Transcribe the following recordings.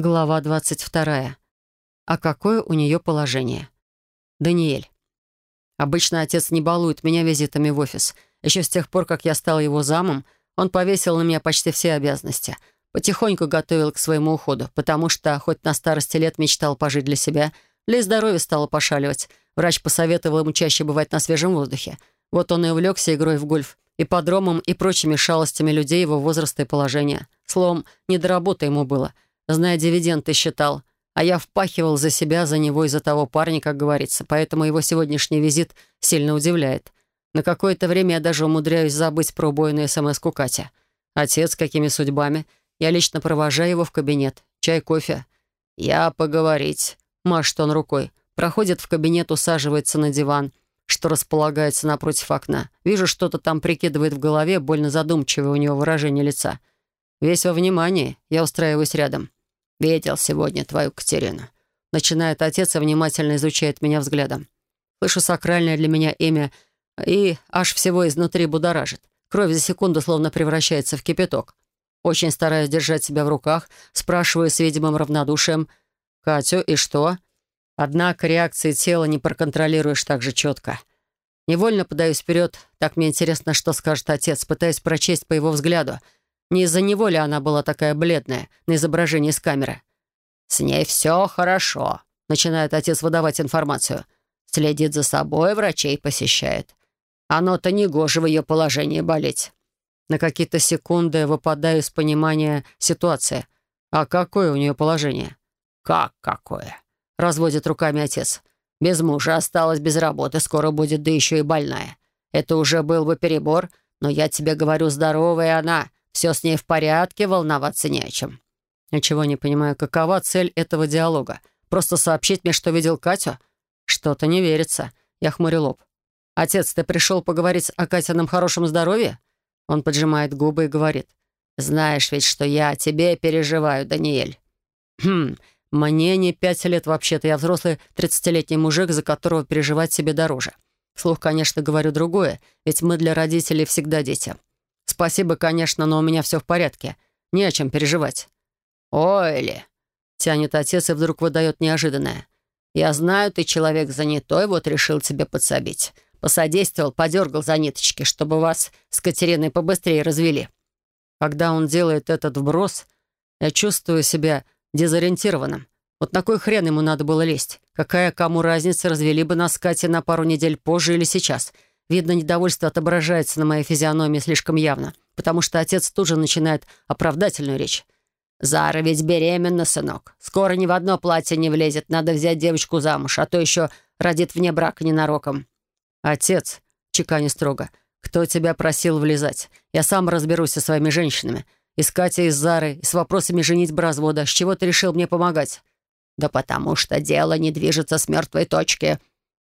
Глава 22. А какое у нее положение? Даниэль. Обычно отец не балует меня визитами в офис. Еще с тех пор, как я стал его замом, он повесил на меня почти все обязанности. Потихоньку готовил к своему уходу, потому что, хоть на старости лет мечтал пожить для себя, для здоровья стало пошаливать. Врач посоветовал ему чаще бывать на свежем воздухе. Вот он и увлекся игрой в гольф, и подромом, и прочими шалостями людей его возраста и положения. Словом, не до работы ему было — Зная дивиденды, считал. А я впахивал за себя, за него и за того парня, как говорится. Поэтому его сегодняшний визит сильно удивляет. На какое-то время я даже умудряюсь забыть про убойную смс-ку Катя. Отец, какими судьбами? Я лично провожаю его в кабинет. Чай, кофе. Я поговорить. Машет он рукой. Проходит в кабинет, усаживается на диван, что располагается напротив окна. Вижу, что-то там прикидывает в голове, больно задумчивое у него выражение лица. Весь во внимании, я устраиваюсь рядом. «Видел сегодня твою Катерину». Начинает отец и внимательно изучает меня взглядом. Слышу сакральное для меня имя и аж всего изнутри будоражит. Кровь за секунду словно превращается в кипяток. Очень стараюсь держать себя в руках, спрашиваю с видимым равнодушием «Катю, и что?» Однако реакции тела не проконтролируешь так же четко. Невольно подаюсь вперед, так мне интересно, что скажет отец, пытаясь прочесть по его взгляду — не из-за него ли она была такая бледная на изображении с камеры? «С ней все хорошо», — начинает отец выдавать информацию. «Следит за собой, врачей посещает. Оно-то не гоже в ее положении болеть». На какие-то секунды выпадаю из понимания ситуации. А какое у нее положение? «Как какое?» — разводит руками отец. «Без мужа осталась без работы, скоро будет, да еще и больная. Это уже был бы перебор, но я тебе говорю, здоровая она. Все с ней в порядке, волноваться не о чем. Ничего не понимаю, какова цель этого диалога? Просто сообщить мне, что видел Катю? Что-то не верится. Я хмурю лоб. «Отец, ты пришел поговорить о Катином хорошем здоровье?» Он поджимает губы и говорит. «Знаешь ведь, что я о тебе переживаю, Даниэль». «Хм, мне не пять лет вообще-то. Я взрослый тридцатилетний мужик, за которого переживать себе дороже. Вслух, конечно, говорю другое, ведь мы для родителей всегда дети. «Спасибо, конечно, но у меня все в порядке. Не о чем переживать». «Ой ли!» — тянет отец и вдруг выдает неожиданное. «Я знаю, ты человек занятой, вот решил тебе подсобить. Посодействовал, подергал за ниточки, чтобы вас с Катериной побыстрее развели». Когда он делает этот вброс, я чувствую себя дезориентированным. Вот на кой хрен ему надо было лезть? Какая кому разница, развели бы нас с Катей на пару недель позже или сейчас — Видно, недовольство отображается на моей физиономии слишком явно, потому что отец тут же начинает оправдательную речь. «Зара ведь беременна, сынок. Скоро ни в одно платье не влезет. Надо взять девочку замуж, а то еще родит вне брака ненароком». «Отец», — чекани строго, — «кто тебя просил влезать? Я сам разберусь со своими женщинами. И с Катей, и с Зарой, и с вопросами женитьбы развода. С чего ты решил мне помогать?» «Да потому что дело не движется с мертвой точки».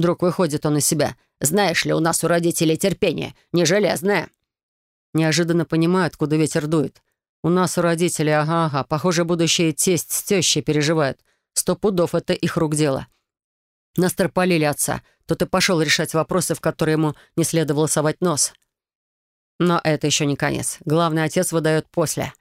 Вдруг выходит он из себя — знаешь ли, у нас у родителей терпение не железное». Неожиданно понимаю, откуда ветер дует. У нас у родителей, ага-ага, похоже, будущие тесть с тещей переживают. Сто пудов — это их рук дело. Насторполили отца. Тот и пошел решать вопросы, в которые ему не следовало совать нос. Но это еще не конец. Главный отец выдает после.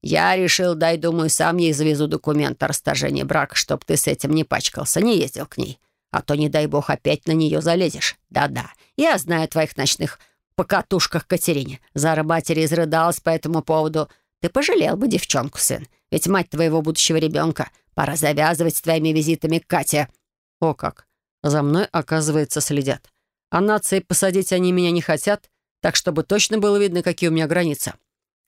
«Я решил, дай, думаю, сам ей завезу документ о расторжении брака, чтоб ты с этим не пачкался, не ездил к ней. А то, не дай бог, опять на нее залезешь. Да-да, я знаю о твоих ночных покатушках Катерине. Зара матери изрыдалась по этому поводу. Ты пожалел бы девчонку, сын. Ведь мать твоего будущего ребенка. Пора завязывать с твоими визитами к Кате. О как! За мной, оказывается, следят. А нации посадить они меня не хотят, так чтобы точно было видно, какие у меня границы.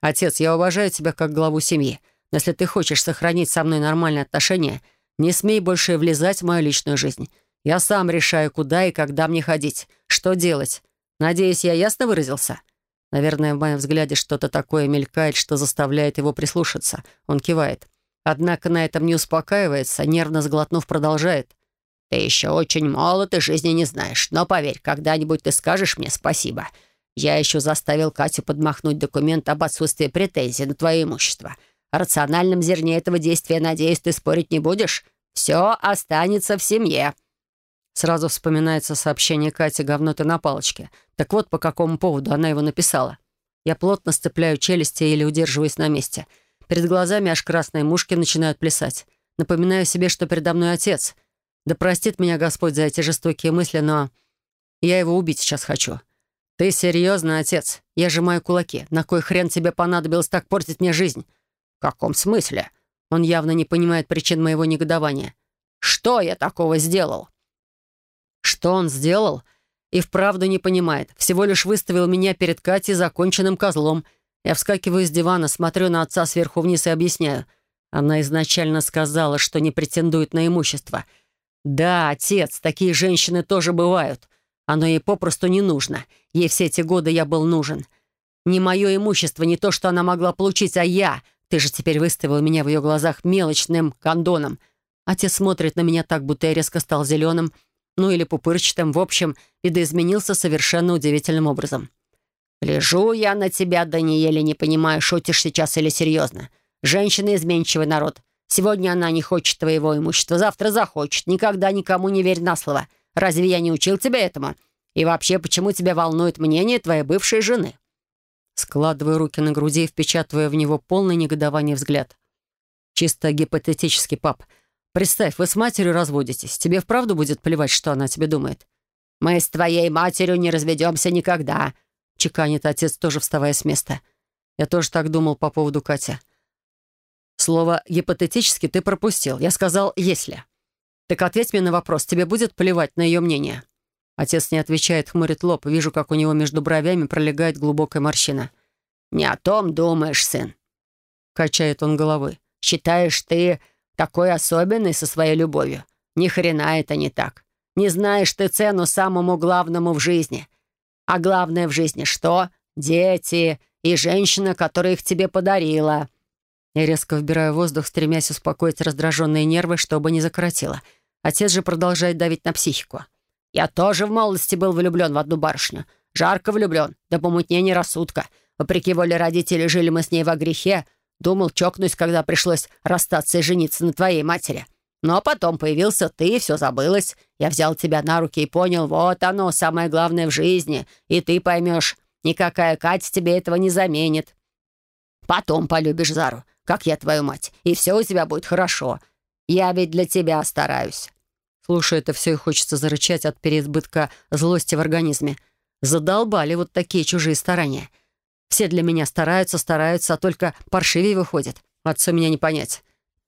Отец, я уважаю тебя как главу семьи. Но если ты хочешь сохранить со мной нормальные отношения, не смей больше влезать в мою личную жизнь. Я сам решаю, куда и когда мне ходить, что делать. Надеюсь, я ясно выразился?» Наверное, в моем взгляде что-то такое мелькает, что заставляет его прислушаться. Он кивает. Однако на этом не успокаивается, нервно сглотнув, продолжает. «Ты еще очень молод и жизни не знаешь, но поверь, когда-нибудь ты скажешь мне спасибо. Я еще заставил Катю подмахнуть документ об отсутствии претензий на твое имущество. О рациональном зерне этого действия, надеюсь, ты спорить не будешь? Все останется в семье». Сразу вспоминается сообщение Кати «Говно ты на палочке». Так вот, по какому поводу она его написала. Я плотно сцепляю челюсти или удерживаюсь на месте. Перед глазами аж красные мушки начинают плясать. Напоминаю себе, что передо мной отец. Да простит меня Господь за эти жестокие мысли, но я его убить сейчас хочу. Ты серьезно, отец? Я сжимаю кулаки. На кой хрен тебе понадобилось так портить мне жизнь? В каком смысле? Он явно не понимает причин моего негодования. Что я такого сделал? Что он сделал? И вправду не понимает. Всего лишь выставил меня перед Катей законченным козлом. Я вскакиваю с дивана, смотрю на отца сверху вниз и объясняю. Она изначально сказала, что не претендует на имущество. Да, отец, такие женщины тоже бывают. Оно ей попросту не нужно. Ей все эти годы я был нужен. Не мое имущество, не то, что она могла получить, а я. Ты же теперь выставил меня в ее глазах мелочным кондоном. Отец смотрит на меня так, будто я резко стал зеленым, ну или пупырчатым. В общем, видоизменился совершенно удивительным образом. «Лежу я на тебя, Даниэле, не понимаю, шутишь сейчас или серьезно. Женщина — изменчивый народ. Сегодня она не хочет твоего имущества, завтра захочет. Никогда никому не верь на слово. Разве я не учил тебя этому? И вообще, почему тебя волнует мнение твоей бывшей жены?» Складываю руки на груди и впечатывая в него полный негодование взгляд. «Чисто гипотетически, пап. Представь, вы с матерью разводитесь. Тебе вправду будет плевать, что она тебе думает?» «Мы с твоей матерью не разведемся никогда», — чеканит отец, тоже вставая с места. Я тоже так думал по поводу Катя. Слово «гипотетически» ты пропустил. Я сказал «если». Так ответь мне на вопрос. Тебе будет плевать на ее мнение?» Отец не отвечает, хмурит лоб. Вижу, как у него между бровями пролегает глубокая морщина. «Не о том думаешь, сын», — качает он головой. «Считаешь, ты такой особенный со своей любовью? Ни хрена это не так. Не знаешь ты цену самому главному в жизни. А главное в жизни что? Дети и женщина, которая их тебе подарила». Я резко вбираю воздух, стремясь успокоить раздраженные нервы, чтобы не закоротило. Отец же продолжает давить на психику. «Я тоже в молодости был влюблен в одну барышню. Жарко влюблен, до помутнения рассудка. Вопреки воле родителей жили мы с ней во грехе. Думал, чокнусь, когда пришлось расстаться и жениться на твоей матери. Но потом появился ты, все забылось. Я взял тебя на руки и понял, вот оно, самое главное в жизни. И ты поймешь, никакая Катя тебе этого не заменит. Потом полюбишь Зару как я твою мать, и все у тебя будет хорошо. Я ведь для тебя стараюсь». Слушай, это все и хочется зарычать от переизбытка злости в организме. Задолбали вот такие чужие старания. Все для меня стараются, стараются, а только паршивее выходит. Отцу меня не понять.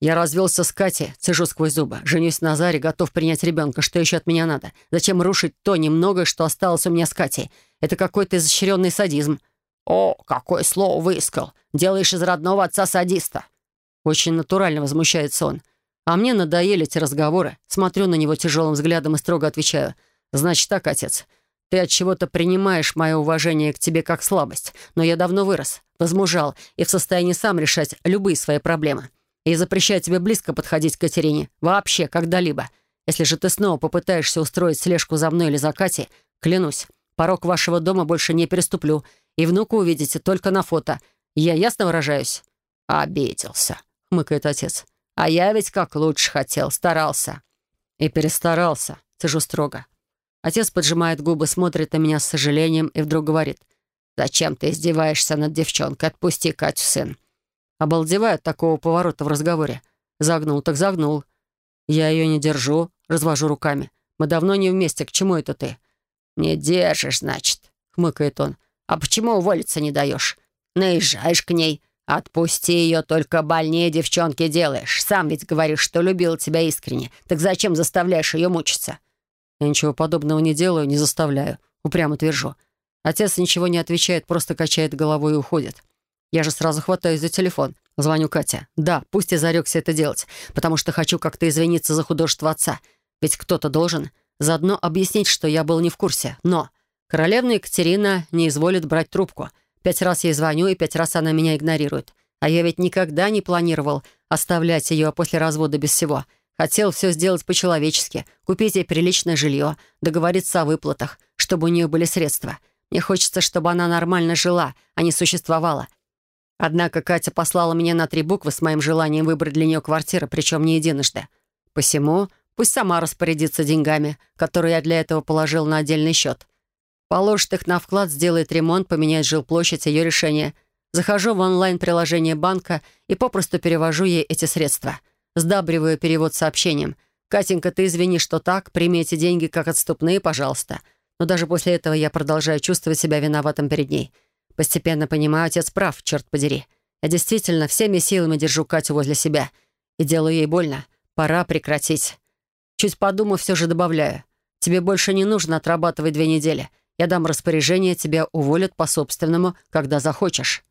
Я развелся с Катей, цежу сквозь зубы. Женюсь на Заре, готов принять ребенка. Что еще от меня надо? Зачем рушить то немногое, что осталось у меня с Катей? Это какой-то изощренный садизм. «О, какое слово выискал! Делаешь из родного отца садиста!» Очень натурально возмущается он. А мне надоели эти разговоры. Смотрю на него тяжелым взглядом и строго отвечаю. «Значит так, отец, ты от чего-то принимаешь мое уважение к тебе как слабость, но я давно вырос, возмужал и в состоянии сам решать любые свои проблемы. И запрещаю тебе близко подходить к Катерине. Вообще, когда-либо. Если же ты снова попытаешься устроить слежку за мной или за Катей, клянусь, порог вашего дома больше не переступлю, и внука увидите только на фото. Я ясно выражаюсь?» «Обиделся», — хмыкает отец. «А я ведь как лучше хотел, старался». «И перестарался», — цежу строго. Отец поджимает губы, смотрит на меня с сожалением и вдруг говорит. «Зачем ты издеваешься над девчонкой? Отпусти Катю, сын». Обалдеваю от такого поворота в разговоре. Загнул так загнул. Я ее не держу, развожу руками. Мы давно не вместе, к чему это ты? «Не держишь, значит», — хмыкает он. «А почему уволиться не даешь? Наезжаешь к ней. Отпусти ее, только больнее девчонки делаешь. Сам ведь говоришь, что любил тебя искренне. Так зачем заставляешь ее мучиться?» «Я ничего подобного не делаю, не заставляю», — упрямо твержу. Отец ничего не отвечает, просто качает головой и уходит. Я же сразу хватаюсь за телефон. Звоню Катя. Да, пусть я зарекся это делать, потому что хочу как-то извиниться за художество отца. Ведь кто-то должен. Заодно объяснить, что я был не в курсе. Но королевна Екатерина не изволит брать трубку. Пять раз ей звоню, и пять раз она меня игнорирует. А я ведь никогда не планировал оставлять ее после развода без всего. Хотел все сделать по-человечески, купить ей приличное жилье, договориться о выплатах, чтобы у нее были средства. Мне хочется, чтобы она нормально жила, а не существовала. Однако Катя послала меня на три буквы с моим желанием выбрать для нее квартиру, причем не единожды. Посему Пусть сама распорядится деньгами, которые я для этого положил на отдельный счет. Положит их на вклад, сделает ремонт, поменяет жилплощадь, ее решение. Захожу в онлайн-приложение банка и попросту перевожу ей эти средства. Сдабриваю перевод сообщением. «Катенька, ты извини, что так. Прими эти деньги как отступные, пожалуйста». Но даже после этого я продолжаю чувствовать себя виноватым перед ней. Постепенно понимаю, отец прав, черт подери. Я действительно всеми силами держу Катю возле себя. И делаю ей больно. Пора прекратить. Чуть подумав, все же добавляю. Тебе больше не нужно отрабатывать две недели. Я дам распоряжение, тебя уволят по собственному, когда захочешь.